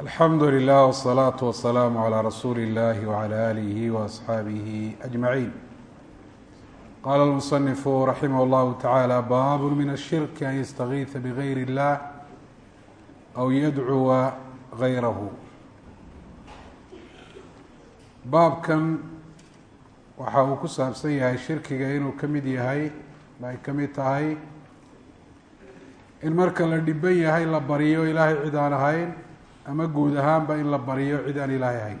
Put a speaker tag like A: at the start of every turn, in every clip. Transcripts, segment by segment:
A: alxamdu lilah wsalaatu wasalaamu calaa rasuuli illahi wcala aalihi waasxaabihi ajmaciin qaala almusanifu raximah llahu tacaala baabu min ashirki an yastakiisa bigayr اllah aw yadcuwa gayrahu baabkan waxa uu ku saabsan yahay shirkiga inuu ka mid yahay ay ka mid tahay in marka la dhiban yahay la bariyo ilaahay cid aan ahayn ama guud ahaanba in la baryo cid aan ilaahay ahayn.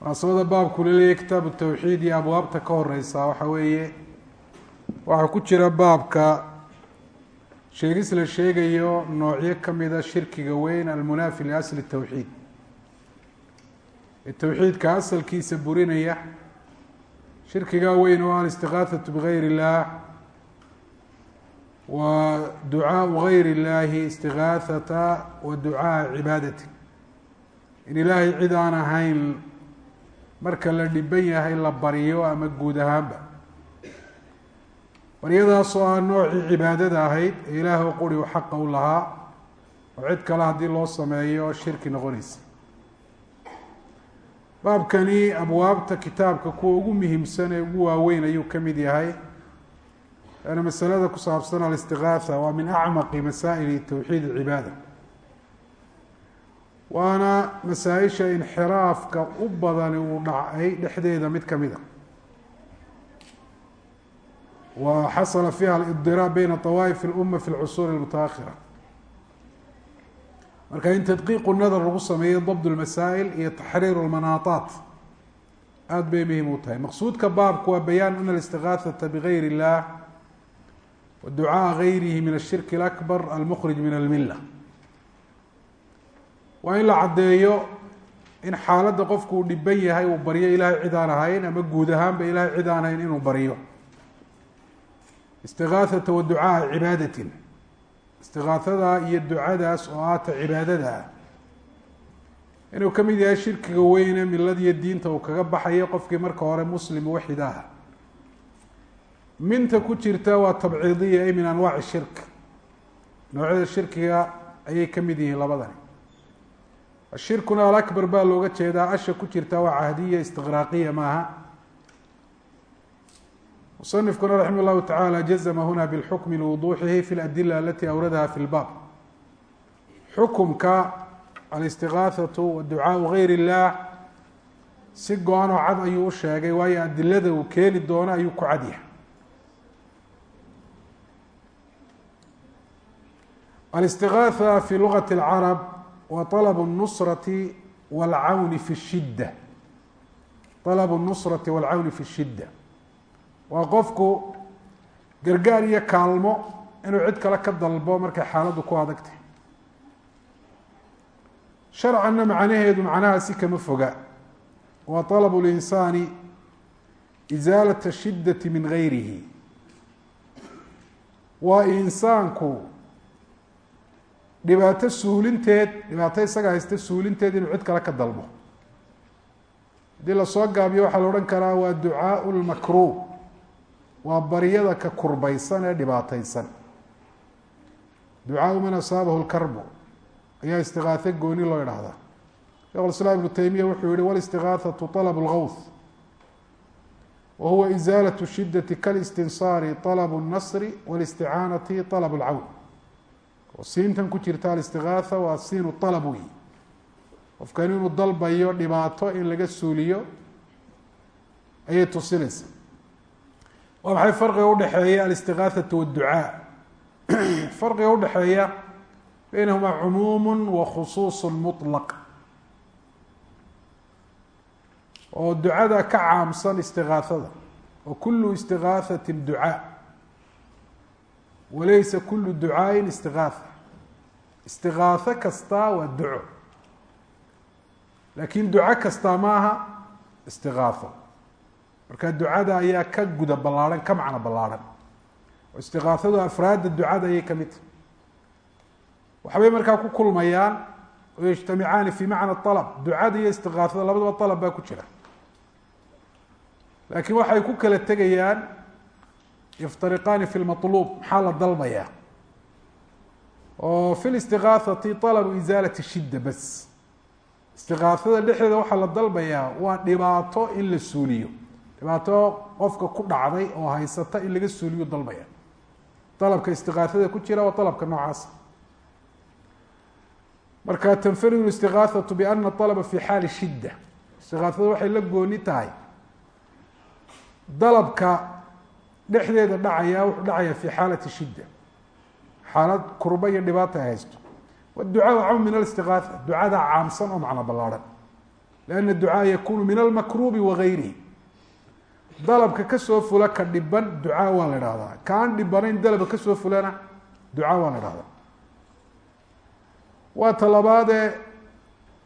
A: Munaasabada baabku laleeyahy kitaabu tawxiid iyo abwaabta ka horeysa waxa weeye waxaa ku jira baabka sheegis la sheegayo noocyo kamida shirkiga weyn almunaafi liasli tawxiid. Ee towxiidka asalkiisa burinaya shirkigaa weyn oo alistiqaathatu bigayr اllah wa ducaau gayr اllahi istigaahata wa ducaa cibaadati. In ilaahay cid aan ahayn marka la dhiban yahay la baryo ama guud ahaanba. Baryadaasoo ah noocii cibaadada ahayd ee ilaah o quri u xaqa u lahaa oo cid kale haddii loo sameeyo shirki noqonaysa. Baabkani abwaabta kitaabka kuwa ugu muhiimsan ee ugu waaweyn ayuu ka mid yahay ana masalada ku saabsan alistigaatha waa min acmaqi masaa'ili towxiid alcibaada waana masaa-isha inxiraafka u badani uu dhacay dhexdeeda mid kamid a wa xasala fiha alidiraab beyna طawaaif اluma fi lcusuur اlmutaahira marka in tadqiiqu nadar lagu sameeyo dabd lmasaa'il iyo taxriiru lmanaataat aada bay muhim u tahay maqsuudka baabku waa bayaan ana alistigaahata bigayr اllah wa ducaa gayrihi min ashirki اlakbar almukhrij min almila waa in la caddeeyo in xaaladda qofku uu dhiban yahay uu baryo ilaahay cid aan ahayn ama guud ahaanba ilaahay cid aan ahayn inuu baryo istigaahata wa ducaaa cibaadatin istigaahada iyo ducadaas oo aata cibaadada ah inuu ka mid yahay shirkiga weyne miladiyo diinta uu kaga baxayo qofkii marka hore muslim waxid minta ku jirta waa tabciidiya ay min anwaaci shirk. Noocyada shirkiga ayay ka mid yihiin labadani. Ashirkuna alakbar baa looga jeedaa asha ku jirta waa cahdiya istiqraaqiya maaha. Musanifkuna raximah llahu tacaala jazma huna bilxukmi liwuduuxihi fi ladila alati awradaha fi lbaab xukumka alistigaahatu wa ducaau gayr illah si go-an oo cad ayuu u sheegay waayo adilada uu keeni doono ayuu ku cadyahay alistigaatha fi lugati اlcarab wa طalb الnusrati wاlcawni fi shidda طalb الnusrati wاlcawni fi shidda waa qofku gargaar iyo kaalmo inuu cid kale ka dalbo markay xaaladdu ku adagtay sharcanna macnaheedu macnahaasi kama foga waa طalb اlinsaani isaalaة الshidati min gayrihi waa insaanku dhibaato suulinteed dhibaato isaga haysta suulinteed inuu cid kale ka dalbo. Haddii la soo gaabiyo waxaa la odhan karaa waa ducaau lmakruuh waa baryada ka kurbaysan ee dhibaataysan. Ducaau man asaabahu lkarbu ayaa istigaao gooni loo idhaahdaa sheekh lislaam ibnu taymiya wuxuu yihi walistigaaatu alab lgawth wahuwa huwa isaalat shidati kalistinsaari alab اnasri walisticaanati alab اlcawn oo siintan ku jirta alistigaatha waa siinu طalb wey qofkan inuu dalbayo dhibaato in laga suuliyo ayay tusinaysa waa maxay farqiga udhexeeya alistigaahatu waadducaa farqiga udhexeeya baynahuma cumuumu wa khusuusu muطlaq oo ducada ka caamsan istigaahada wa kulu istigaahati ducaa walaysa kulu ducaaءi istigaatha istigaatho kastaa waa duco laakin duco kastaa maaha istigaatho marka ducada ayaa ka guda ballaarhan ka macno ballaarhan oo istigaahadu afraadda ducada ayay ka mid waxbay markaa ku kulmayaan oo yajtamicaani fi macna alab ducada iyo istigaahada labadaba alab baa ku jira laakiin waxay ku kala tegayaan yaftariqaani fi lmaluub maxaa la dalbayaa oo fi listigaahati alabu isaalati shidda bas. Istigaahada dhexdeeda waxaa la dalbayaa waa dhibaato in la suuliyo. Dhibaato qofka ku dhacday oo haysata in laga suuliyo dalbaya dalabka istigaahada ku jira waa dalabka noocaasa marka tanfaridu istigaahatu biana alaba fi xaali shidda. Istigaahada waxay la gooni tahay dalabka dhexdeeda dhacaya wuxuu dhacaya fi xaalati shidda. Xaalad kurba iyo dhibaata ay haysto. Wducaa cam min alistigaatha ducada caamsan oo macno ballaarhan lianna ducaa yakunu min almakruubi wagayrihi dalabka ka soo fula ka dhiban ducaa waa la ihahdaa kaan dhibanayn dalabka ka soo fulana ducaa waa la ihahdaa waa ta labaadee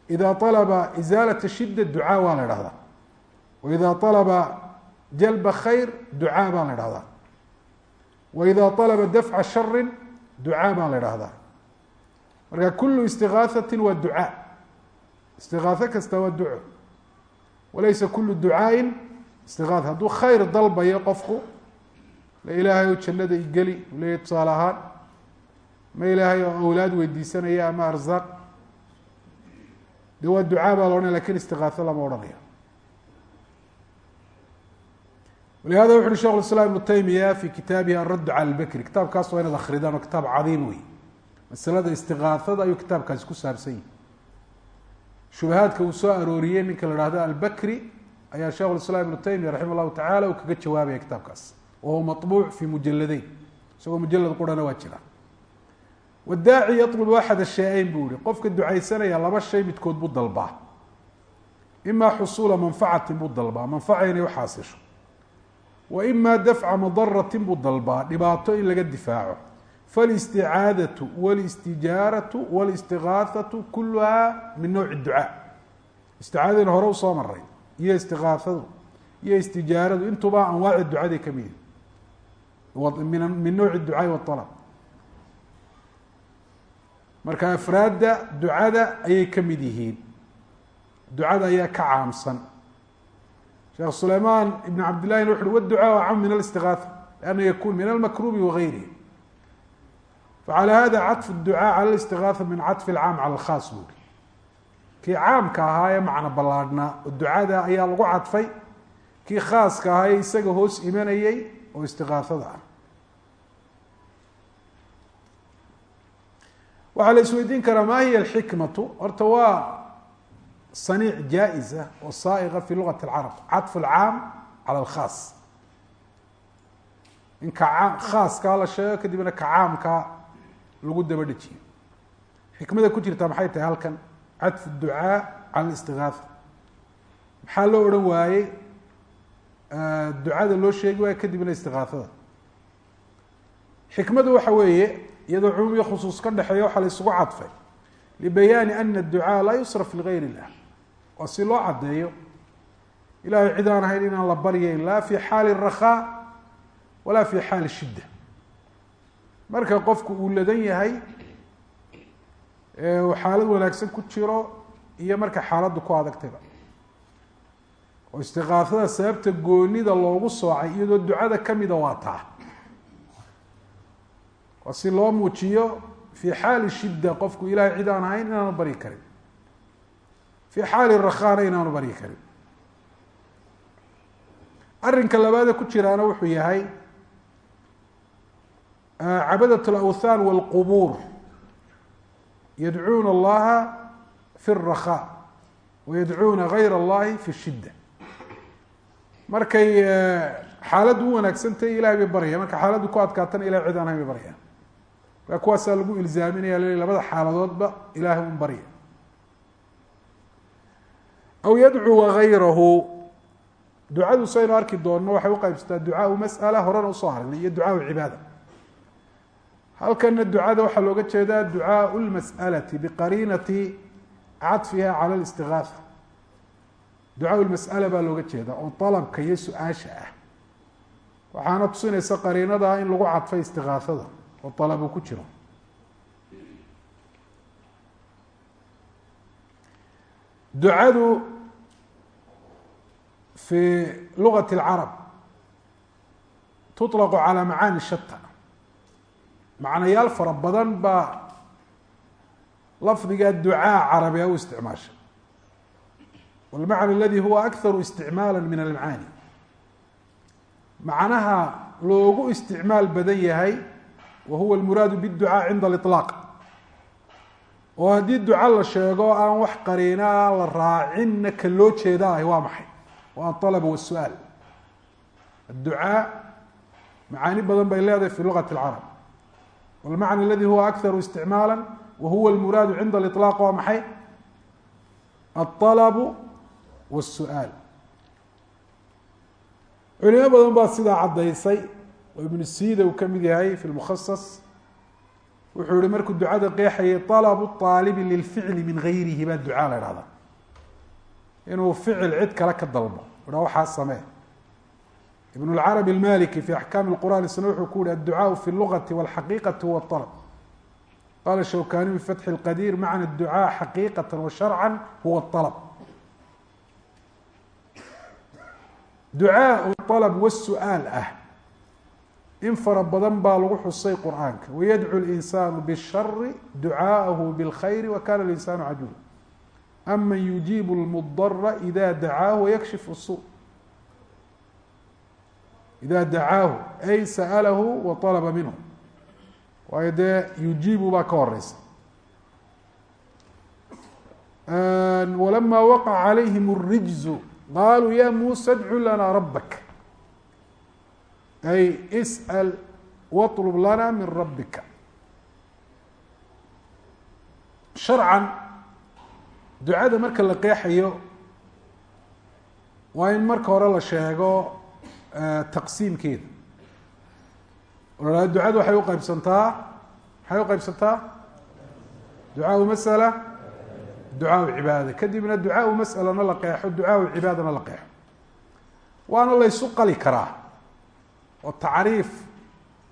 A: ida alaba isaalat shida ducaa waa la ihahdaa waida alaba jalba khayr ducaa baa la ihahdaa waida alaba dafca shari ducaa baa la ihahdaa marka kulu istigaahati waa ducaa. Istigaatho kasta waa duco walaysa kulu ducaain istigaah hadduu khayr dalbayo qofku la ilaahay oo jannada igeli u leeyahy tusaale ahaan ma ilaahay oo awlaad weydiisanaya ama arzaaq de waa ducaa baa la odhanaya laakiin istigaatho lama odhanayo walihada wuxu uhi shekh iسlاm iبnu taymiya fi kitaabihi aradd calى اlbakri kitaabkaas waa inaad akridaan oo kitaab cadiim wey masalada istigaahada ayuu kitaabkaasi ku saabsan yihi shubahaadka uu soo arooriyey ninka la hahdo albakri ayaa shekh iسlاm iبnu taymiya raximah الlahu tacala uu kaga jawaabaya kitaabkaas wahuwa maطbuuc fi mujaladeyn isagoo mujalad qurana waa jira wadaaci yaطlb axad shay-eyn buu yihi qofka ducaysanaya laba shay midkood buu dalbaa ima xusuula manfacatin buu dalbaa manfaca inay uxaasisho wa ima dafca madaratin buu dalbaa dhibaato in laga difaaco. Falisticaadatu walistijaaratu walistigaahatu kuluhaa min nowci ducaa isticaadadina hore u soo maray iyo istigaahadu iyo istijaaradu intuba anwaaci ducaday ka mid min nowci ducaai waalab marka afraadda ducada ayay ka mid yihiin. Ducada ayaa ka caamsan sheekh sulayman ibn cabdillahina wuxu uhi wducaa acam min alistigaatha lianna yakun min almakrubi wagayrihi facalى hada caطfu الducaa calى اlistigaatha min caطfi اlcaam calى اlkhaas buuri kii caamka ahaa ee macno ballaadhnaa oo ducada ayaa lagu cadfay kii khaaska ahaa ee isaga hoos imanayey oo istigaahada ah waxaa la isweydiin karaa ma hiya alxikmatu horta waa saniic jaa-isa oo saaiqa fi lugat اlcarab caطfu اlcaam calى اlkhaas in ka khaaskaa la sheego kadibna ka caamkaa lagu daba dhejiyo xikmada ku jirta maxay tahay halkan cadfu ducaa cala listigaatha maxaa loo odhan waayey ducada loo sheegi waayo kadibna istigaahada xikmadu waxa weeye iyadoo cumuum iyo khusuus ka dhexeeya waxaa la isugu cadfay libayaani ana adducaa laa yusraf ligayr illah waa si loo caddeeyo ilahay cid aan ahayn inaan la baryayn laa fi xaali rakhaa walaa fi xaali shidda. Marka qofku uu ladan yahay uu xaalad wanaagsan ku jiro iyo marka xaaladdu ku adagtayba oo istiqaafada sababta goonida loogu soocay iyadoo ducada kamida waa taa. Waa si loo muujiyo fi xaali shidda qofku ilahay cid aan ahayn inaanu baryi karin fi xaali rakhaana inaanu baryi karin arrinka labaade ku jiraana wuxuu yahay cabadat alawthan walqubuur yadcuuna allaha fi اrakhaa wayadcuuna gayr allahi fi shidda markay xaaladdu u wanaagsantahy ilahay bay baryaan marka xaaladdu ku adkaatana ilahay cid bay baryaan kuwaasaa lagu ilzaaminaya labada xaaladoodba ilahay un barya aw yadcuwa gayrahu ducadu saynu arki doonno waxay uqeybsataa ducaau mas'ala horena u soo aragnay iyo ducaau cibaada. Halkana ducada waxaa looga jeedaa ducaau lmas'alati biqariinati caطfiha cala listigaatha ducaau lmas'ala baa looga jeeda oo dalabka iyo su'aasha ah. Waxaana tusinaysa qariinada in lagu cadfay istigaahada oo dalabu ku jiro ducadu fi lugat اlcarab tuطlaqu calى macaani shata macnayaal fara badan baa lafdiga ducaa carabiga u isticmaasha wاlmacna aladi huwa akharu isticmaala min almacaani macnaha loogu isticmaal badan yahay wa huwa almuraadu bاdducaa cinda aliطlaaq oo haddii duca la sheego aan wax qariinaa la raacinna ka loo jeeda ahi waa maxay waa alaba wاsu'aal adducaa macaani badan bay leedahay fi lugati اlcarab wاlmacna aladi huwa akharu isticmaala wa huwa almuraadu cinda aliطlaaq waa maxay alطalabu wاsu'aal culimo badan baa sidaa caddaysay oo ibnu sida uu ka mid yahay fi lmukhasas wuxuu yihi markuu ducada qeexayay طalabu طaalibi lilficli min gayrihi baa ducaa la ihahdaa inuu ficil cid kale ka dalbo ha waxaa samee ibn اlcarabi اlmaliki fi axkaami اlqur'an isna wuxuu ku yihi adducaaءu fi اlugati wاlxaqiiqati huwa طalb qala shawkaniy bifatxi اlqadiir macna اducaa xaqiiqata wa sharca huwa طalb ducaa alab wasu'aal ah in fara badan baa lagu xusay qur'aanka wayadcu linsaanu bishari ducaaءahu bاlkhayri wakana linsaanu cajuula aman yujiibu lmudara ida dacaahu wayakshifu su ida dacaahu ay sa'alahu wa alaba minhu waayo dee yujiibu baa ka horeysa walama waqaca calayhim الrijzu qaluu ya musa dcu lana rabak ay isأl waطlb lana min rabika sharcan ducada marka la qeexayo waa in marka hore la sheego taqsiimkeeda o ducadu waxay uqeybsantaa maxay uqeybsantaa ducaa masala ducaa cibaada kadibna ducaa masalana la qeexo ducaa cibaadana la qeexo waana laysu qali karaa oo tacriif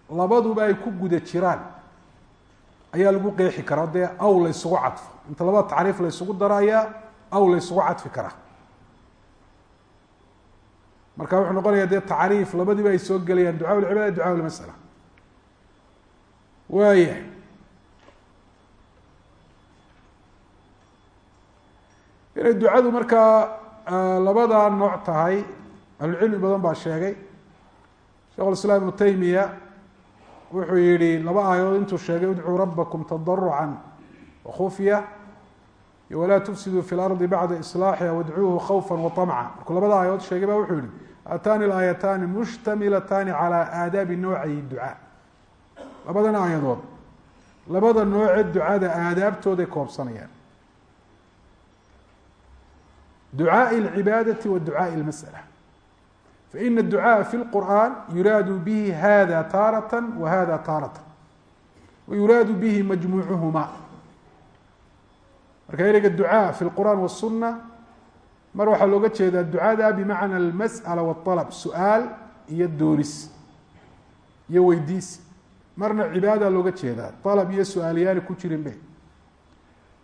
A: labaduba ay ku guda jiraan ayaa lagu qeexi karaa dee aw la ysugu cadfo inta labada tacriif la ysugu daro ayaa aw la ysugu cadfi karaa marka wuxuu noqonaya dee tacriif labadiba ay soo gelayaan ducaa lcibaada ducaa lmasala waaya inay ducadu markaa labada nooc tahay ahlucilmi badan baa sheegay shekh islaam ibnu taymiya wuxuu yihi laba aayadood intuu sheegay idcuu rabakum tadarucan wakufya iyo walaa tufsiduu fi lardi bacda islaaxiha wadcuuhu khawfa waamca markuu labada aayadood sheegay ba wuxuu yihi ataani laayataani mushtamilataani calaa aadaabi nowcayi ducaa labadan aayadood labada nooce ducada aadaabtooday koobsanayaan. Ducaai alcibaadati wa ducaai lmasala faina الducaaءa fi اlqur'an yuraadu bihi hada taaraة wa hada taaraة wayuraadu bihi majmuucuhuma marka ereyga ducaa fi اlqur'an wالsuna mar waxaa looga jeedaa ducada bimacna اlmasأla wالطalb su-aal iyo doonis iyo weydiis marna cibaada looga jeedaa alab iyo su-aalyaani ku jirin be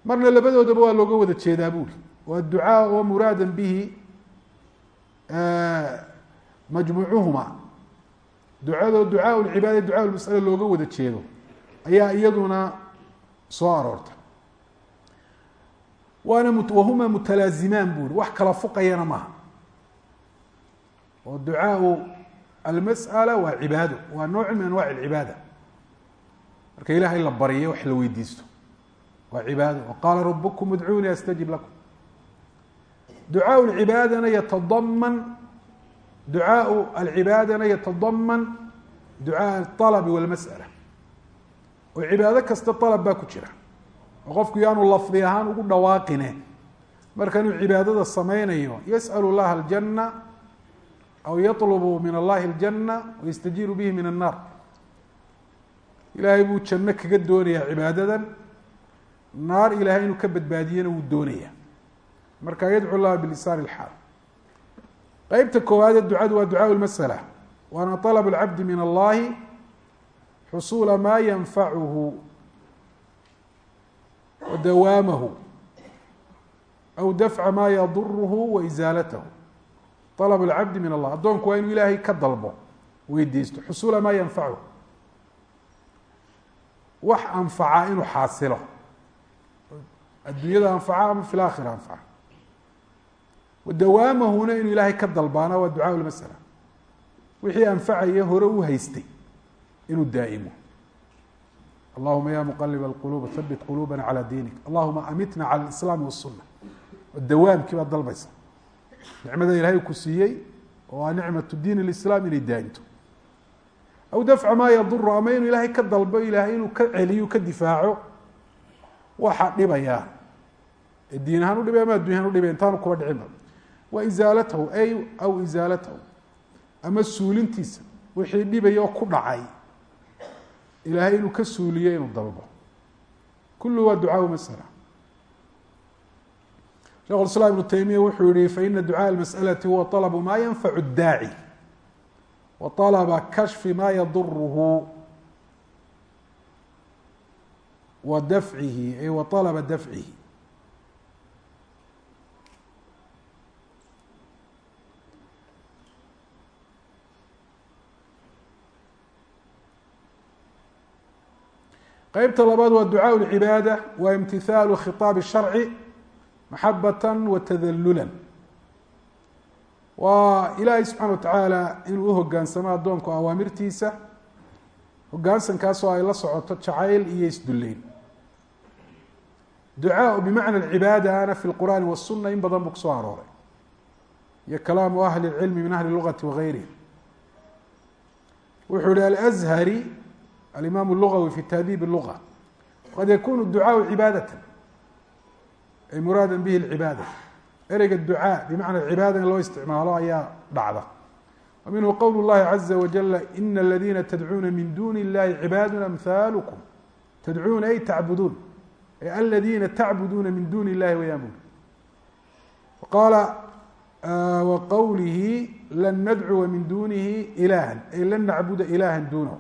A: marna labadoodaba waa looga wada jeedaa buuri waa ducaa oo muraada bihi majmuucuhuma ducado ducaa cibaada ducaa masale looga wada jeedo ayaa iyaduna soo aroortay waana wahuma mutalaazimaan bu uri wax kala fuqayana maaha. Oo ducaau almas'ala waa cibaado waa nooc min anwac اcibaada marka ilaha in la baryo wax la weydiisto. Waa cibaado waqaala rabkum udcuunii astajib lakum. Ducaa cibaadana yatadaman ducaaء alcibaadana yatadaman ducaaء الطalb wاlmasأala oo cibaado kasta طalb baa ku jira oo qofku yaanu lafdi ahaan ugu dhawaaqine marka inuu cibaadada sameynayo yasأl اllaha اljana aw yaطlbu min allahi اljana wayastajiiru bihi min الnar ilaahay buu janno kaga doonayaa cibaadadan naar ilahay inuu ka badbaadiyana wuu doonaya marka yadcu llaha bilisaan اlxaal qeybta koowaadee ducadu waa ducaaء اlmasأla waana طalb اlcabdi min allahi xusuula ma yanfacuhu wa dawaamahu aw dafca ma yadurhu wa isaalatahu طalb اlcabdi min allah addoonku waa inuu ilaahay ka dalbo weydiisto xusuula maa yanfachu wax anfaca inuu xaasilo adduunyada anfaca ama fi laakhira anfaca wadawaamahuna inuu ilaahay ka dalbaana waa ducaa lmasala wixii anfacaya hore u haystay inuu daa'imo allahuma ya muqalib اlquluub habit quluubana calى diinik allahuma amitna calى اlislaami waالsuna dawaamkii baad dalbaysa nicmada ilaahay ku siiyey oo aa nicmatu diin اlislaam inay daa'imto aw dafca maa yaduru ama inuu ilaahay ka dalbo ilaahay inuu ka celiyo ka difaaco waxaa dhibayaa ee diin ahaan udhibay ama addunya ahaan udhibay intaanu kuba dhicinba wa isaalatahu ay aw isaalatahu ama suulintiisa wixii dhibaya oo ku dhacay ilaahay inuu ka suuliyo inuu dalbo kullu waa ducaa masala shekh iسلام iبن تaymiya wuxuu yihi faإna ducاء الmasألة huwa طلب ma ynfac الdاacي wa طلبa kashfi ma yadurhu wa dafcihi ay wa طلبa dafcihi qeybta labaad waa ducaaء العibaadة wa امtihaalu khiطاab الشharci maxabata watadalula waa ilaahay subxaana watacaala inuu uhogaansamo addoonku awaamirtiisa hogaansankaasoo ay la socoto jacayl iyo isduleyn ducaau bimacna cibaada ana fi lqur'aani wasuna in badan buu kusoo arooray iyo kalaamu ahli اlcilmi min ahli lugati wagayrihim wuxuu yihi alazhari alimaam lugawi fi tahdiib luga qad yakunu ducaau cibaadata ay muraada bihi اcibaada ereyga ducaa bimacna cibaada in loo isticmaalo ayaa dhacda wa minhu qowl اllahi caza wajala ina aladiina tadcuuna min duni اllahi cibaadu amhaalkm tadcuuna ay tacbuduun ay aladiina tacbuduuna min duni اllahi wayaan buri qaala wa qowlihi lan nadcuwa min dunihi ilaha ay lan nacbuda ilaha dunahu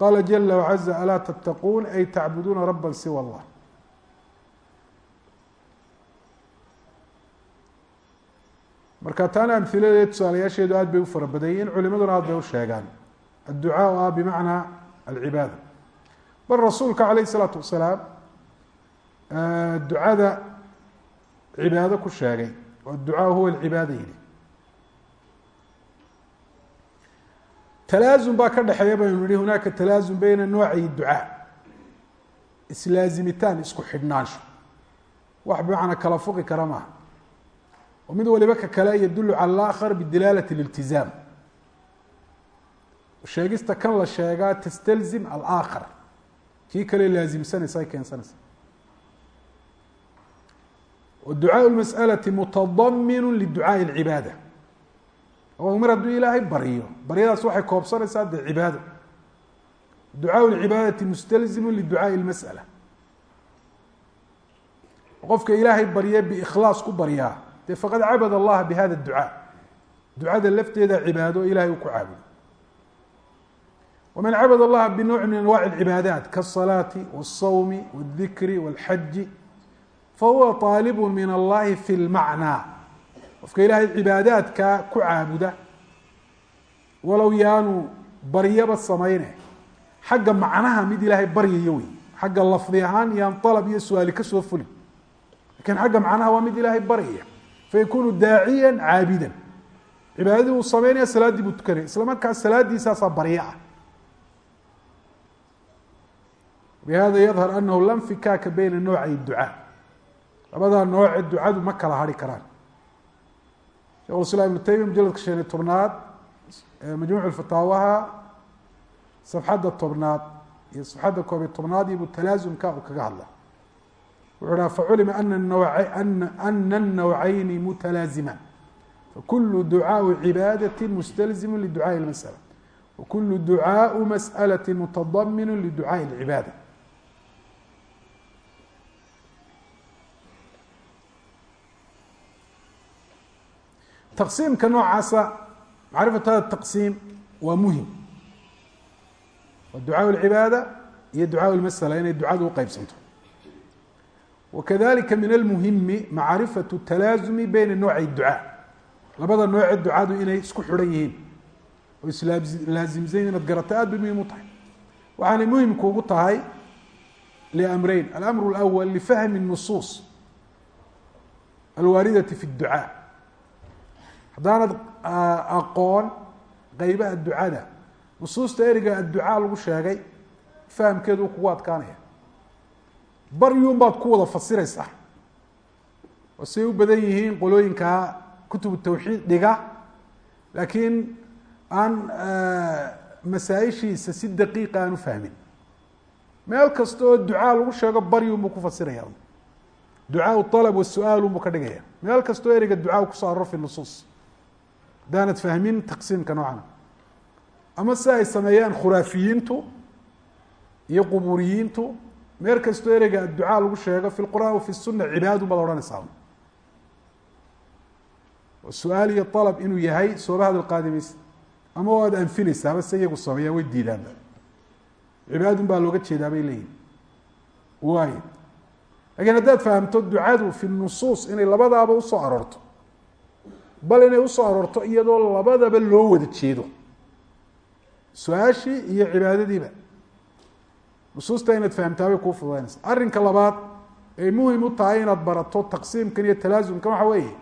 A: qala jala wacaza alaa tattaquun ay tacbuduuna raba siwa اllah marka taana amhiladeed tusaalayaasheedu aad bay u fara badan yihiin culimaduna aad bay u sheegaan adducaa ah bimacnaa alcibaada bal rasuulka calayh isalaatu wasalaam ducada cibaado ku sheegay oo adducaa huwa alcibaada yihi talaazum baa ka dhexeeya baynu nihi hunaaka talaazum beyna noocay ducaa islaazimitaan isku xidhnaansho wax bimacnaa kala fuqi kara maaha oo mid waliba ka kale yadulu cala alakar bidilaalati liltizaam sheegista kan la sheegaa tastalzim alaakhar kii kale laasimsanaysa ay keensanaysa wa ducaau lmas'alati mutadaminu liducaai oo mar hadduu ilaahay baryo baryadaas waxay koobsanaysaa dee cibaado ducaaء اlcibaadati mustalzimu liducaaءi اlmasأala qofka ilaahay barye biikhlaas ku baryaa de faqad cabad allaha bihada ducaa ducada lafteeda cibaado ilahay uu ku caabudo waman cabad allaha binowci min anwaci اlcibaadaat kaالsalaati wالsawmi wالdikri wاlxaji fahuwa طaalibu min allahi fi lmacnaa qofka ilaahay cibaadaadka ku caabuda walow yaanu baryaba samayne xagga macnaha mid ilaahay baryayo wey xagga lafdi ahaan iyaan alab iyo su'aali ka soo fulin. Lakin xagga macnaha waa mid ilaahay baryaya faykunu daaciya caabida cibaadadii uu sameynaya salaaddii buu tukanaya isla salaadiisaasaa barya ah bihada yadhar anahu lam fikaaka beyna noocay ducaa. Labadaa nooce ducadu ma kala hari karaan shekh islam ibnu taymiya mujaladka shan iyo tobnaad majmuuc fataawaha safxadda tobnaad iyo safxadda koob iyo tobnaad ibu talaasumka uu kaga hadla wuxuu ha faculima ana الnawcayni mutalaazimaan fakulu ducaaءu cibaadaةi mustalzimu liducaaءi اmasأla wakulu ducaaءu masأlaةi mutadaminu liducaaءi اlcibaada taqsiimka noocaasa macrifat hada taqsiim waa muhim waa ducaaء اlcibaada iyo ducaaء اlmasأla inay ducadu uqeybsanto wakadalika min almuhimi macrifatu talaazumi beyna noocay ducaa labada nooce ducadu inay isku xidhan yihiin oo islaazimsan inaad garato aad bay muhim u tahay waxaanay muhimku ugu tahay liamreyn alamr اlأwl lifahmi الnusuus alwaaridati fi اdducaa haddaanad aqoon qeybaha ducada nusuusta eriga adducaa lagu sheegay fahamkeedu u kugu adkaanaya baryun baad ku wada fasiraysaa. Oo siay u badan yihiin qolooyinkaa kutubu tawxiid dhiga laakiin aan masaaishiisa si daqiiqa aan u fahmin. Meel kasta oo ducaa lagu sheego baryun buu ku fasiraya ducaa alab wasu'aalun buu ka dhigaya meel kastoo ereyga ducaa ku soo aroro fi nusuus haddaanad fahmin taqsiimka noocana ama si ay sameeyaan khuraafiyiintu iyo quburiyiintu meel kastoo ereyga adducaa lagu sheego fi lqur'an wa fi suna cibaadun baad odhanaysaa su'aal iyo alab inuu yahay sooba hadal qaadimaysa ama waad anfinaysaa haba se iyagu sameeyaan way diidaanba cibaadun baa looga jeedaa bay leeyihiin waay lakiin haddaad fahamto ducadu fi nusuus inay labadaaba u soo aroorto bal inay u soo aroorto iyadoo labadaba loo wada jeedo. Su'aashii iyo cibaadadiiba. Nusuusta inaad fahamtaa bay kuu fududaynaysa. Arrinka labaad ay muhiim u tahay inaad barato taqsiimkan iyo talaasumkan waxa weeye.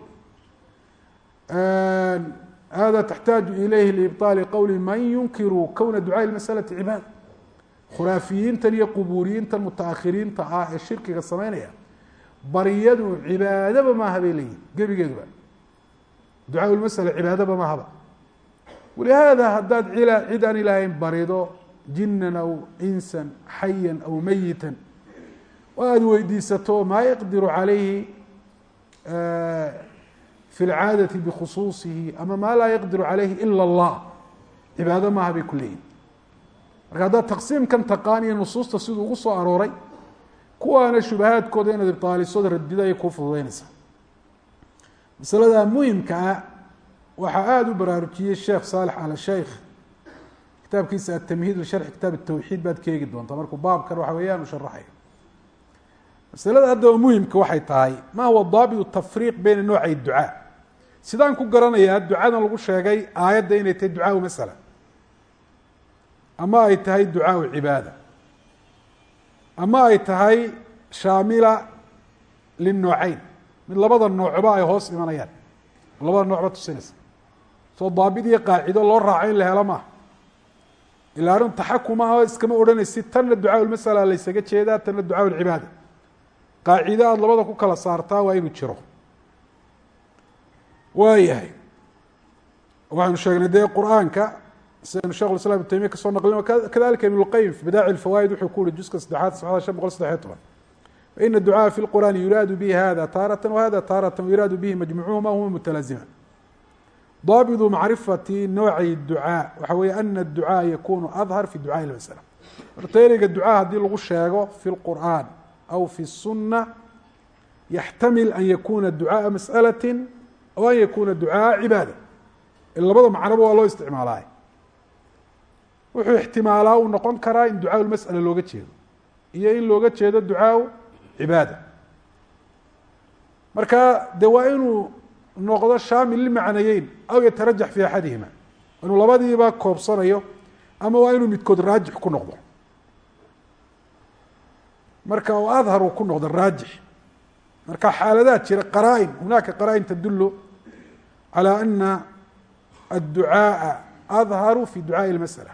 A: Hada taxtaaju ilayhi liibطaali qowli man yunkiru kowna ducaaءi masalati cibaada khuraafiyiintan iyo qubuuriyiintan mutaakhiriinta ah ee shirkiga sameynaya baryadu cibaadaba maaha bay leeyihiin gebigeeduba ducaa lmasala cibaadaba mahaba walihaada haddaad cid aan ilaahayn barido jinan aw insan xayan aw meyitan oo aada weydiisato maa yaqdiru calayhi fi lcaadati bikhusuusihi ama maa laa yaqdiru calayhi ila allah. Cibaado maaha bay ku leeyihiin marka haddaad taqsiimkan taqaan iyo nusuusta siduu ugu soo arooray kuwaana shubahaadkooda inaad ibtaalisood radida ayay kuu fududeynaysaa masalada muhimka ah waxaa aada u baraarujiyey sheekh saalex al sheikh. Kitaabkiisa atamhiid lisharxi kitaab tawxiid baad ka eegi doontaa markuu baabkan waxa weeyaan u sharaxayo masalada haddaba muhimka waxay tahay ma huwa daabitu tafriiq beyna noocay ducaa sidaan ku garanayaa ducadan lagu sheegay aayadda inay tahay ducaau masala. Ama ay tahay ducaau cibaada. Ama ay tahay shaamila linooceyn mid labada noocba ay hoos imanayaan labada noocba tusinaysa. Soo daabid qaacido loo raaco in la helo maaha. Ila arrin taxakum ah iskama odhanaysid tanna ducaa lmasala laysaga jeedaa tanna ducaa lcibaada qaacido aada labada ku kala saartaa waa inuu jiro. Waayahay waxaynu sheegnay dee qur'aanka sidaynu shekh islam taymiya ka soo naqlin kadalika ibn lqayim fi bidaaci lfawaid wuxuu ku yihi juska saddexaad safxada shan boqol saddexiyo toban faina ducaa fi lqur'aani yuraadu bihi hada taaratan wahada taaratan yuraadu bihi majmucuhuma huma mutalaaziman daabidu macrifati noocay ducaa waxa weeye ana ducaa yakunu adhar fi ducaai lmasala horta ereyga ducaa haddii lagu sheego fi lqur'aan aw fi الsuna yaxtamil an yakuna ducaaءa masأalaة aw an yakuna ducaaءa cibaada labada macnoba waa loo isticmaalaa wuxuu ixtimaalaa uu noqon karaa in ducaa masأala looga jeedo iyo in looga jeedo ducaaء cibaada marka de waa inuu noqdo shaamil limacnayeyn aw yatarajax fi axadihima inuu labadiiba koobsanayo ama waa inuu midkood raajix ku noqdo marka u adhar uu ku noqdo raajix marka xaaladaad jira qaraain hunaaka qaraain tadulu calى ana الducaaءa adharu fi ducaaءi اlmasأla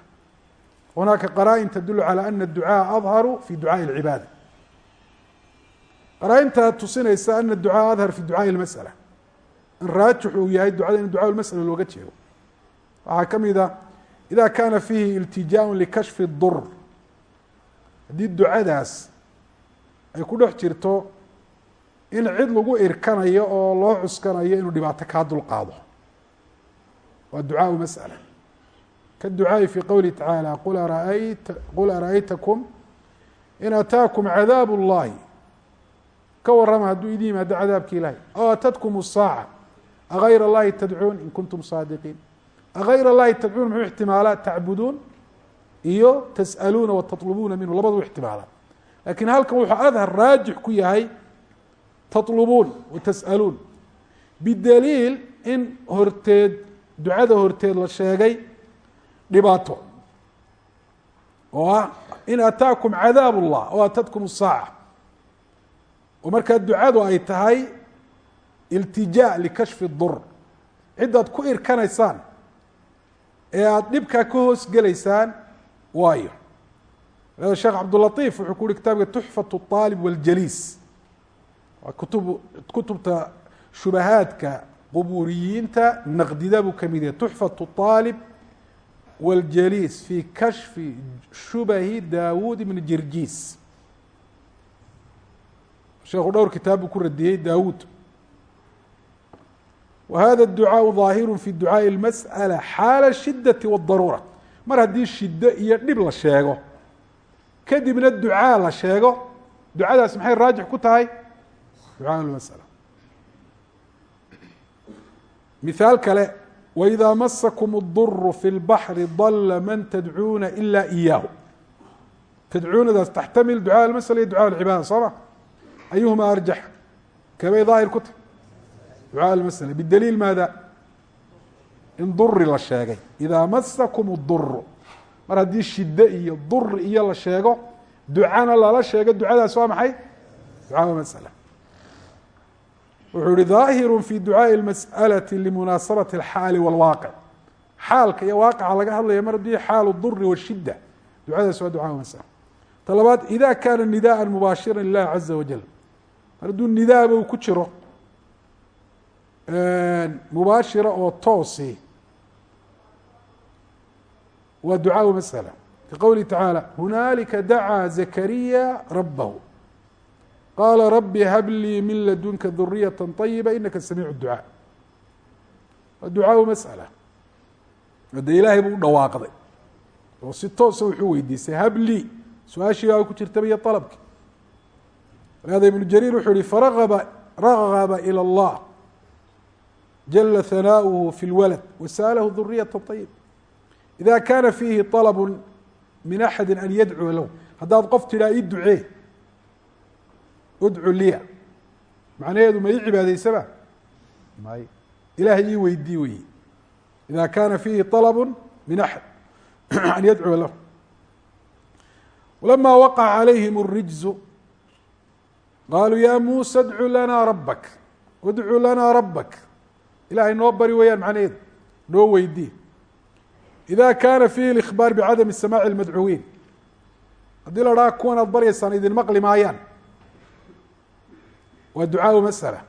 A: hunaaka qaraain tadulu calى ana الducaaءa adharu fi ducaaءi اlcibaada qaraaintaa tusinaysa ana ducaaء adhar fi ducaaءi اlmasأla in raajix uu yahay ducada in ducaa masأla looga jeedo waxaa ka mid a ida kana fiihi iltijaaء likashfi الdur haddii ducadaas ay ku dhex jirto in cid lagu irkanayo oo loo cuskanayo inuu dhibaato kaa dulqaado waa ducaaءu masأala ka ducaa'i fi qowlihi tacaalى qul araayta qul ara'aytakum in ataakum cadaab اllahi ka warrama hadduu idin yimaado cadaabki ilahi aw atadkum الsaaca agayr اllahi tadcuun in kuntum saadiqiin agayr اllahi tadcuun muxuu ixtimaalaa tacbuduun iyo tas'aluuna watatlubuuna minhu labadu ixtimaalaa lakin halkan wuxuu adhar raajix ku yahay talubuun wa tas'aluun bidaliil in horteed ducada horteed la sheegay dhibaato oo ah in ataakum cadaab اllah oo atadkum الsaaca oo markaa ducadu ay tahay iltijaa likashfi الdur ciddaad ku irkanaysaan ee aada dhibkaa ka hoos gelaysaan waayo a sheekh cabdulaiif wuxuu ku uhi kitaabka tuxfat الطaalib waاljaliis waa kutub kutubta shubahaadka quburiyiinta naqdida buu ka mid yahay tuxfat الطaalib waاljaliis fi kashfi shubahi daawuud ibn jirjiis sheekhu dhowr kitaab buu ku radiyey daawuud whada الducaaءu ظaahiru fi ducaaءi اlmasأala xaala الshidaةi wالdaruura mar haddii shido iyo dhib la sheego kadibna ducaa la sheego ducadaas maxay raajix ku tahay ducaa اmasأla mihaal kale wإida masakm الdur fi اlbaحri dala man tadcuuna ila إiyaahu tadcuunadaas taxtamil ducاء اlmasأla iyo ducاء اlcibaada soo ma ayuhuma arjax kabay daahir ku tahay ducاء اmasألة bdliil maada in duri la sheegay إidaa masakum الdur mar haddii shide iyo dur iyo la sheego ducana lala sheego ducadaas waa maxay ducاء masألة wuxuu ihi ظaahiru fi ducaaءi الmasأlaةi limunaasabaةi الxaali wاlwaaqic xaalka iyo waaqca laga hadlaya mar haddii xaal الduri washida ducadaas waa ducاء masألة ta labaad إida kana nidaءa mubaashira lilahi caزa wajل mar hadduu nidaaba uu ku jiro mubaashira oo toosi waa ducaaءu masألة kaqowlihi tacaalى hunaalika dacaa zakariya rabahu qaala rabi hab lii min ladunka duriyaة طayiba inaka samiic الducاء waa ducaaءu masألة de ilaahay buu u dhawaaqday oo si toosa wuxuu weydiisay hab lii su-aashiigaa ku jirtaba iyo طalbki hada ibnu jariir wuxuu yihi faragaba ragaba ilى اllah jla ثanaaؤuhu fi اlwalad wasأlahu duriyaة طayib ida kana fiihi طalb min axadi an yadcuwa lahu haddaad qof tidhaa ii ducee udcu liya macnaheedu ma ii cibaadaysaba may ilahay ii weydii weyi ida kana fiihi طalb min axad an yadcuwa lahu lama waqca عalayhim الrijzu qaluu ya musa اdcu lana rabak اdcu lana rabak ilahay noo bari weeyaan macnaheedu noo weydii ida kana fiihi اlإkhbaar bicadami samaaci اlmadcuwiin haddii la dhaha kuwan aad baryaysaan idin maqli maayaan waa ducaaءu masألة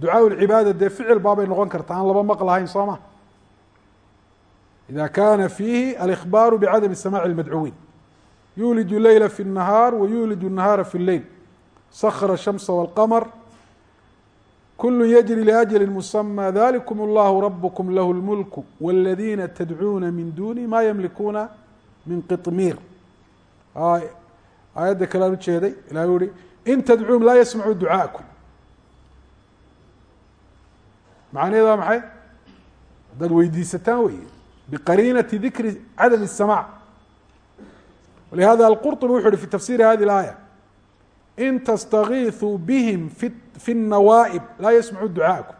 A: ducaaء اlcibaada dee ficil baabay noqon karta aan laba maqlahayn soo ma ida kana fiihi alإkhbaaru bicadami samaaci اlmadcuwiin yuliju leyla fi الnahaar wa yuliju الnahaara fi اleyl skra الshamsa wاlqmr kul yجrي لأجل مسmى ذlikm الlah رbkm lah الmlk والذina تdcuuna min duni ma ymlikuuna min qطmir aayadda kale aan ujeeday ilah u yihi in tdcuum laa ysmcuu ducaaءكم macnaheed waa maxay haddaad weydiisataan wey bqariinaةi dikri cadam الsamاع لhada الqرطبي wuxu uhi fi tafsiri hadi الآية in تstagiiثuu bhm fi النawaaئب laa ysmcu ducaaءكم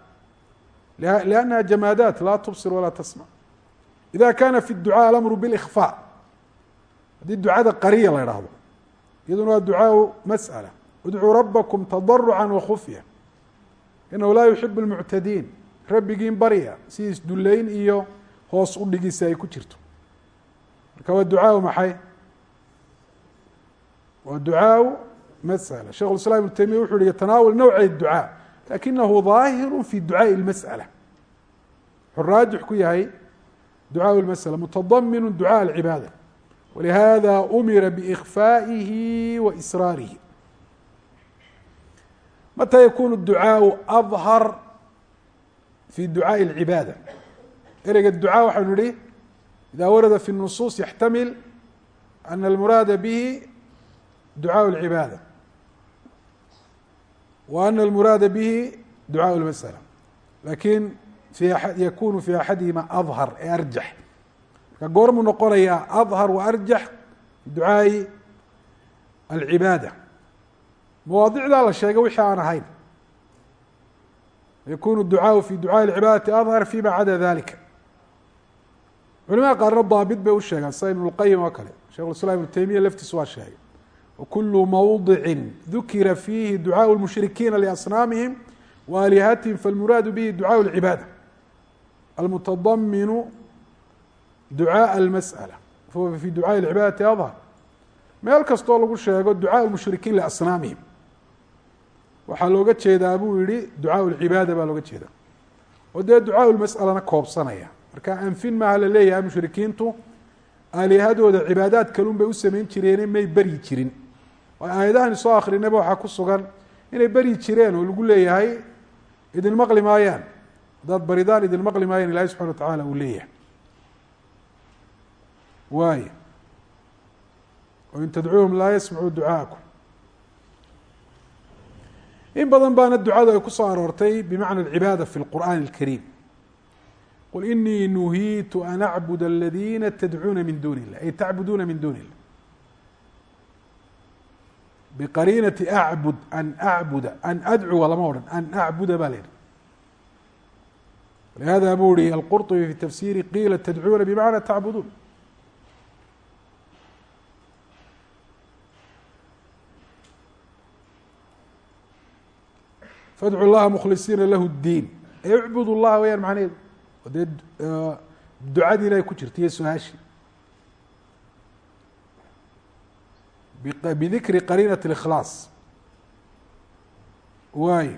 A: لأnha jamaadaat laa tbصir walaa tasmع إida kana fi الducاء alamru bاlإkفاء haddii ducada qariya la dhahdo iyaduna waa ducaaءu masألة اdcuu rabkm تضرعا وkufya inahu laa yuحib الmuctadiin rabbigiin barya si isduleyn iyo hoos u dhigisa ay ku jirto marka waa ducaaءu maxay waa ducaaءu masألة shekh الإسلام iبن تيمية wuxu uhi yتناول نوع الدuعاء لakinahu ظاahir في duعاء المسألة wuxuu raajix ku yahay duعاء المسألة متضمن duعاء العباadة ولهذا أmira بإkفائihi وإsrاarihi متى ykun الدuعاء أظهر في duعاء العباadة ereyga duعاء waxaynu nihi إذا warada في النصوص يحتmل أن المراada bه duعاء العباadة وأن المراada bه duعاء المسألة lakin ykun في أxadihima أظهر ee أrjaح marka goormuu noqonayaa أظهر وأrjaح duعاaءi العibaadة مواadicdaa la sheegay wixii aan ahayn ykun الduعاء في duعاء العibaadaةi أظهر فيma عadا ذلika culimada qaarna daabit bay u sheegaan sida iبن الqayim oo kale shekh islam ibnu taymiya laftiis waa sheegay wakulu mawdicin dukira fiihi ducaaء اlmushrikiina liasnaamihim waalihatihim falmuraadu bihi ducaaء اlcibaada almutadaminu ducaaء اlmasأla fahuwa fi ducaaءi اlcibaadati adhar meel kastoo lagu sheego ducaaء اlmushrikiin liasnaamihim waxaa looga jeedaa buu yihi ducaaء اlcibaada baa looga jeedaa oo dee ducaaء اlmasأalana koobsanaya marka anfin maaha la leeyahay mushrikiintu aalihadooda cibaadaad kalun bay u sameyn jireene may beryi jirin aayadahan soo akrinayba waxaa ku sugan inay beryi jireen oo lagu leeyahay idin maqli maayaan. Haddaad baridaan idin maqli maayaan ilahi subxana wa tacaala uu leeyahay. Waay in tadcuuhum laa yasmacuu ducaaءakum in badan baana ducadu ay ku soo aroortay bimacna alcibaada fi lqur'aani اlkariim qul inii nuhiitu an acbud aladina tadcuuna min duni illah ay tacbuduuna min duni illah bqariinati acbud an acbuda an adcuwa lama odhan an acbuda baa la yihi lihada buu ihi alqurطbi fi tafsiri qiila tadcuuna bimacna tacbuduun fadcu llaha mkhlisiina lahu اdiin icbud اllaha weyaan macnaheedu dee ducadiina ay ku jirta iyo su-aashi bdikri qariinaة اkhlaas waay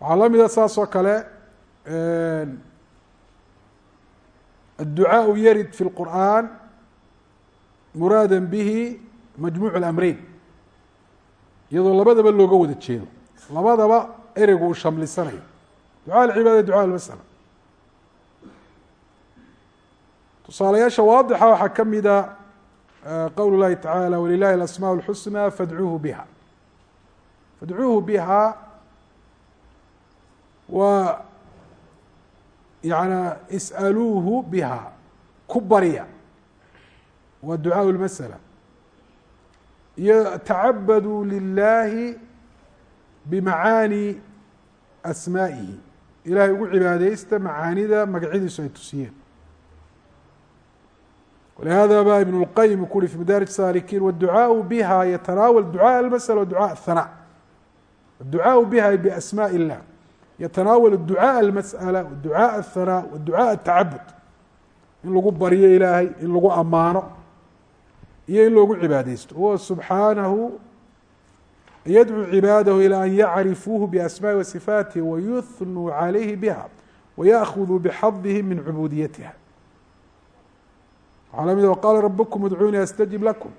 A: waxaa la mida saas oo kale الducaaء yarid fi اlqur'an muraada bihi majmuع اlamreyn iyadoo labadaba looga wada jeedo labadaba ereygu uu shamlisanayo ducaa اcibaada ducaa اmasأla tusaalayaasha waadixa waxaa kamida qwl الlahi taعalى wlilahi الأsmاء الxusnى fadcuuhu biha fadcuuhu biha waa yana isأaluuhu biha ku barya waa ducaaء الmasألة iyo tacabaduu lilahi bimacaani asmaaئihi ilahay ugu cibaadeysta macaanida magacyadiisu ay tusiyeen ولhada ba iبن الqayim ku uri fi madaarج salikiin والducaaء biha yatanaawل ducاء الmasألة وducاء الثanاء الducaaء biha بأsmاء الlah yatanaawل ducاء الmasألة وducاء الثanاء وducاء التacabud in lagu baryo ilaahay in lagu amaano iyo in loogu cibaadeysto huwa subxaanahu yadcو cibaadahu ilى an yacrifuuhu بأsmاءi وصفاaته وyثnuu عalayhi bha وyأkhذuu bxadihim min cubuudiyatiha waxaa la mid waqaala rabkum udcuunii astajib lakum.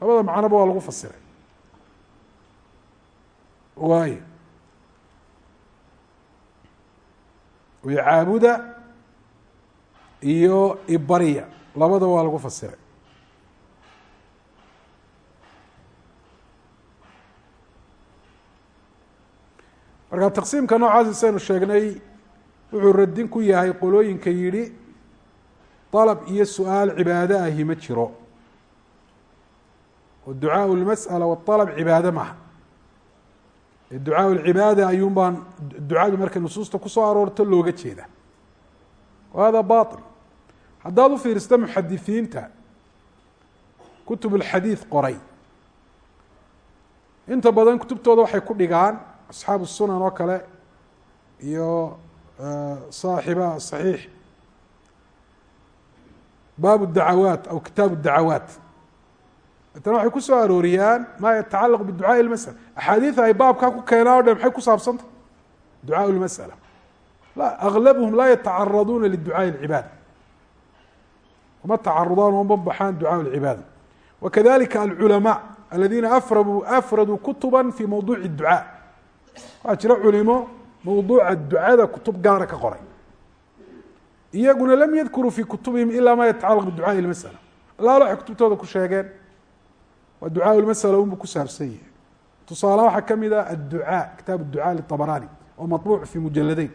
A: Labada macnoba waa lagu fasiray. Waay caabuda iyo ibarya labadaba waa lagu fasiray. Marka taqsiimka noocaas saynu sheegnay wuxuu radin ku yahay qolooyinka yidhi طلب iyo su-aal cibaado ahi ma jiro oo ducaaء الmasألة والطلب cibaado maha ducaaء الcibaada ayuun baan ducadu markay nusuusta kusoo aroorto looga jeeda hada baطل haddaad u fiirista muxadiثiinta kutub الxadiiث qoray inta badan kutubtooda waxay ku dhigaan أصxaabu الsunan oo kale iyo صaaxiba صaxiix bab الdacawaat aw kitaab الdacawaat etana waxay ku soo arooriyaan ma yatacalaq biducaaءi اlmasأla axaadiida ay baabkaa ku keenaan o dhan maxay ku saabsantah ducaaء اlmasأla la aglabhum laa yatacaraduuna liducaaءi اlcibaada uma tacarudaan uma baxaan ducaaء اlcibaada wakadalika alculamaء aladiina afraduu afraduu kutuba fi mawduuci الducاء waxaa jira culimo mawduuca ducada kutub gaara ka qoray iyaguna lam yadkuruu fi kutubihim ila ma yatacalaq biducaaءi اlmasأla allaala waxay kutubtooda ku sheegeen waa ducaaء اlmasأla unbu ku saabsan yahay tusaale waxaa kamid ah adducاء kitaab الducاء liطabrani oo maطbuuc fi mujaladeyn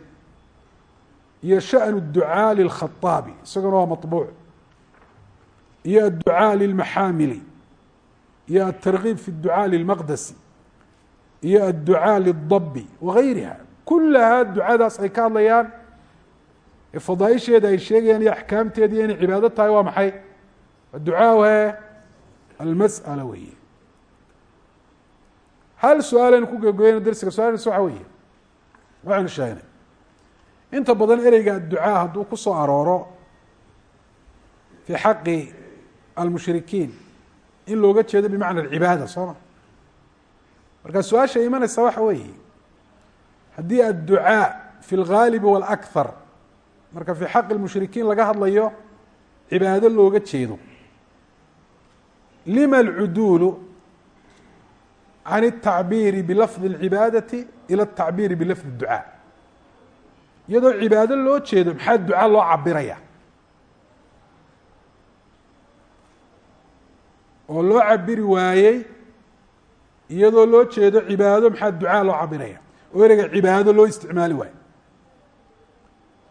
A: iyo shaأn الducاء lilkhaطaabi isaguna waa maطbuuc iyo adducاء lilmaxaamili iyo aلtargiib fi الducاء lilmaqdasi iyo adducاء liلdabi wagayriha kulahaa ducadaas ay ka hadlayaan fadaaisheeda ay sheegayaan iyo axkaamteeda iyo inay cibaado tahay waa maxay adducaa he almas'ala weeye hal su-aalaynu ku gegoyeyno dersiga su-aalnas waxa weeye waxaynu sheegnay inta badan ereyga adducaa hadduu ku soo arooro fii xaqi almushrikiin in looga jeedo bimacna alcibaada soo ma marka su-aasha imanaysa waxa weeye haddii adducaa fi اlgaalibi wاlأkhar marka fii xaqi اlmushrikiin laga hadlayo cibaado looga jeedo lima alcuduulu can الtacbiiri bilafdi اlcibaadati ilى الtacbiiri bilafdi الducaa iyadoo cibaado loo jeedo maxaa duca loo cabiraya oo loo cabiri waayey iyadoo loo jeedo cibaado maxaa ducaa loo cabiraya oo ereyga cibaado loo isticmaali waayo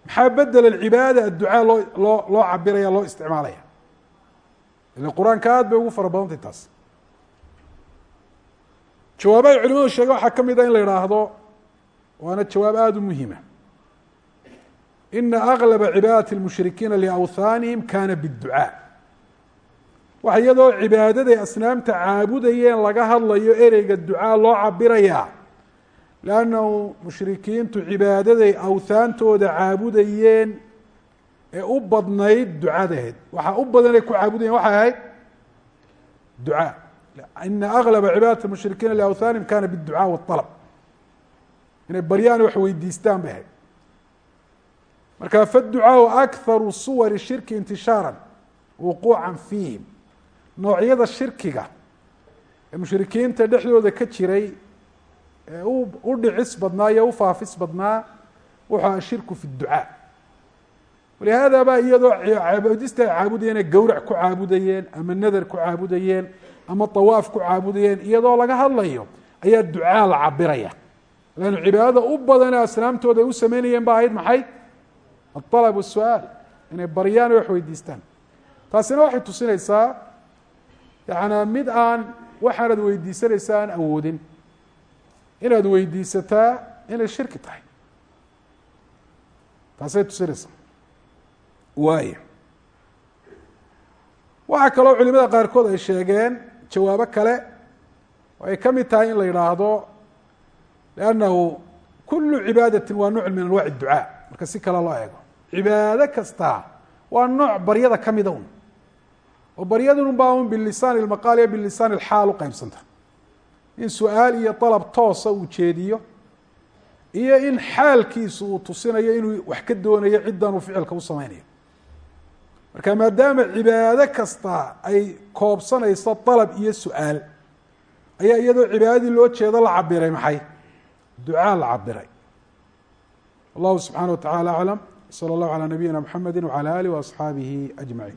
A: maxaa bedel alcibaada adducaa loo loo loo cabiraya loo isticmaalaya? Ile qur'aanka aad bay ugu fara badantay taas. Jawaabahay culimadu sheegen waxaa ka mid a in la idhaahdo waana jawaab aada u muhima ina aglaba cibaadati اlmushrikiina liawhaanihim kana bاdducaa waxa iyadoo cibaadaday asnaamta caabudayeen laga hadlayo ereyga ducaa loo cabirayaa lannahu mushrikiintu cibaadaday awhaantooda caabudayeen ee u badnayd ducadaheed waxaa u badanay ku caabudayeen waxay ahayd ducaa ina aglaba cibaadati mushrikiina liawhaanihim kana bاdducaa wاalab inay baryaan wax weydiistaan bay ahayd marka faducaau akharu suwari shirki intishaara wuquuca fiihim noocyada shirkiga ee mushrikiinta dhexdooda ka jiray u dhicis badnaa iyo u faafis badnaa wuxuu ashirku fi اducaa walihaada baa iyadoo caabudista ay caabudayeen ay gowrac ku caabudayeen ama nadar ku caabudayeen ama tawaaf ku caabudayeen iyadoo laga hadlayo ayaa ducaa la cabiraya lannu cibaadada u badan ee asnaamtooda ay u sameynayeen ba ahayd maxay aلطalb الsu'aal inay baryaan o wax weydiistaan taasina waxay tusinaysaa yaعnaa mid aan waxaanad weydiisanaysa aan awoodin inaad weydiisataa inay shirki tahay. Taasay tusinaysaa. Waaya waxaa kaloo culimada qaarkood ay sheegeen jawaabo kale oo ay ka mid tahay in la yidhaahdo liannahu kullu cibaadatin waa nuuc min anwaaci ducaa. Marka si kale loo eego. Cibaado kastaa waa nooc baryada ka mida un. Oo baryadun baa un bilisaan lmaqaal iyo bilisan alxaal u uqeybsanta in su-aal iyo طalab toosa uu jeediyo iyo in xaalkiisu uu tusinayo inuu wax ka doonayo ciddan uu ficilka u sameynayo marka maadaama cibaado kasta ay koobsanayso طalab iyo su-aal ayaa iyadoo cibaadadii loo jeedo la cabiray maxay ducaa la cabiray wallahu subxaanaه wa taعalى aclam slى اllah عalى nabiyina mxamedi wعalى alih وaصxaabihi أجmaعin